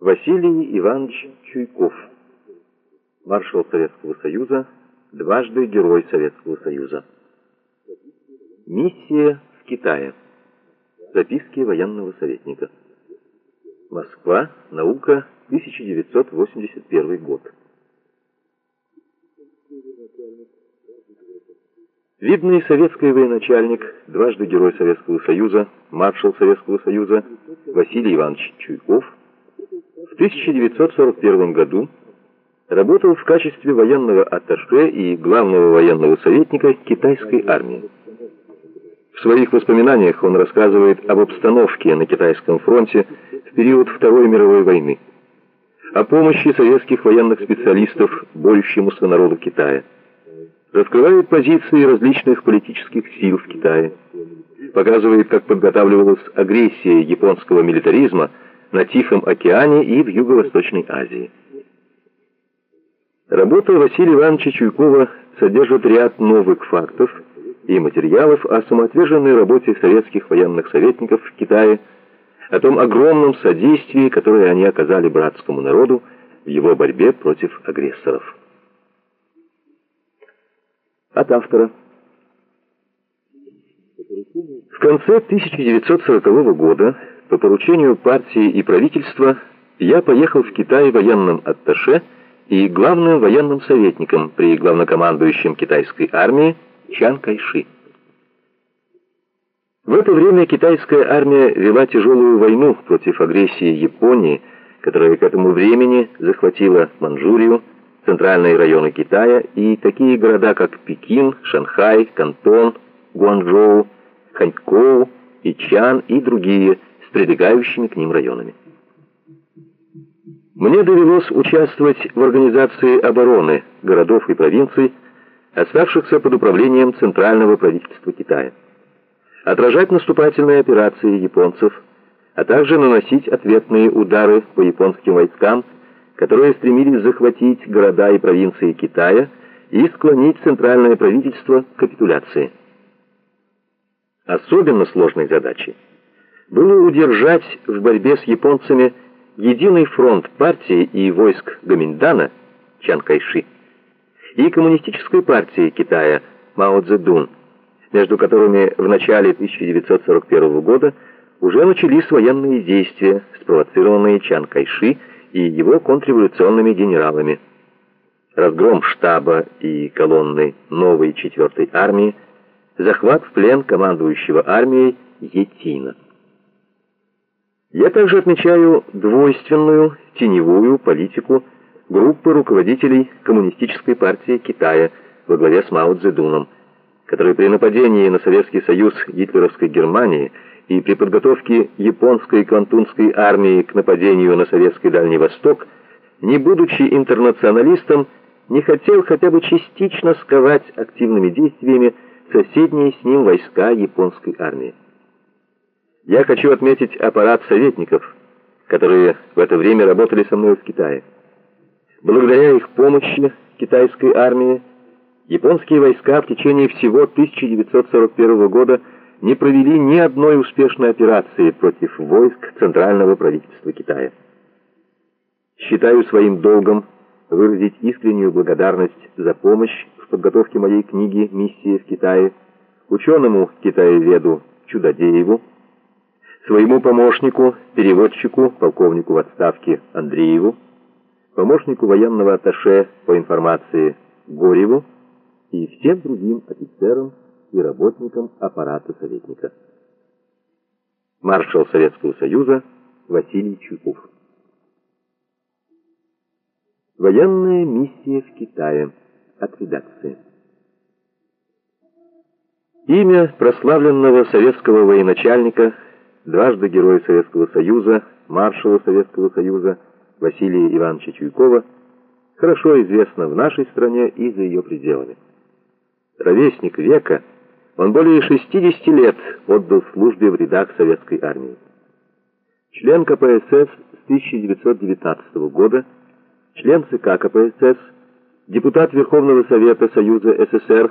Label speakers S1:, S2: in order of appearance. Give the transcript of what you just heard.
S1: Василий Иванович Чуйков, маршал Советского Союза, дважды Герой Советского Союза. Миссия в Китае. Записки военного советника. Москва, наука, 1981 год. Видный советский военачальник, дважды Герой Советского Союза, маршал Советского Союза Василий Иванович Чуйков 1941 году работал в качестве военного атташе и главного военного советника китайской армии. В своих воспоминаниях он рассказывает об обстановке на китайском фронте в период Второй мировой войны, о помощи советских военных специалистов борющемуся народу Китая, раскрывает позиции различных политических сил в Китае, показывает, как подготавливалась агрессия японского милитаризма на Тихом океане и в Юго-Восточной Азии. Работа Василия Ивановича Чуйкова содержит ряд новых фактов и материалов о самоотверженной работе советских военных советников в Китае, о том огромном содействии, которое они оказали братскому народу в его борьбе против агрессоров. От автора. В конце 1940 года по поручению партии и правительства я поехал в Китай военным атташе и главным военным советником при главнокомандующем китайской армии Чан Кайши. В это время китайская армия вела тяжелую войну против агрессии Японии, которая к этому времени захватила Манчжурию, центральные районы Китая и такие города, как Пекин, Шанхай, Кантон, Гуанчжоу, Ханькоу, Ичан и другие прилегающими к ним районами. Мне довелось участвовать в организации обороны городов и провинций, оставшихся под управлением центрального правительства Китая, отражать наступательные операции японцев, а также наносить ответные удары по японским войскам, которые стремились захватить города и провинции Китая и склонить центральное правительство к капитуляции. Особенно сложной задачей было удержать в борьбе с японцами единый фронт партии и войск Гоминдана Чан Кайши и коммунистической партии Китая Мао Цзэдун, между которыми в начале 1941 года уже начались военные действия, спровоцированные Чан Кайши и его контрреволюционными генералами. Разгром штаба и колонны новой 4-й армии, захват в плен командующего армией Етина. Я также отмечаю двойственную, теневую политику группы руководителей Коммунистической партии Китая во главе с Мао Цзэдуном, которые при нападении на Советский Союз гитлеровской Германии и при подготовке японской квантунской армии к нападению на Советский Дальний Восток, не будучи интернационалистом, не хотел хотя бы частично сковать активными действиями соседние с ним войска японской армии. Я хочу отметить аппарат советников, которые в это время работали со мной в Китае. Благодаря их помощи китайской армии, японские войска в течение всего 1941 года не провели ни одной успешной операции против войск Центрального правительства Китая. Считаю своим долгом выразить искреннюю благодарность за помощь в подготовке моей книги «Миссия в Китае» ученому китаеведу Чудодееву, своему помощнику, переводчику, полковнику в отставке Андрееву, помощнику военного атташе по информации Гореву и всем другим офицерам и работникам аппарата советника. Маршал Советского Союза Василий Чуйков. Военная миссия в Китае. От редакции. Имя прославленного советского военачальника – дважды Герой Советского Союза, маршала Советского Союза Василия Ивановича Чуйкова, хорошо известно в нашей стране и за ее пределами. Ровесник века, он более 60 лет отдал службе в рядах Советской армии. Член КПСС с 1919 года, член ЦК КПСС, депутат Верховного Совета Союза СССР